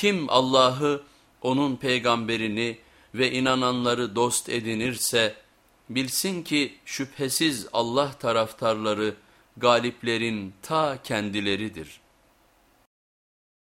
Kim Allah'ı, onun peygamberini ve inananları dost edinirse, bilsin ki şüphesiz Allah taraftarları galiplerin ta kendileridir.''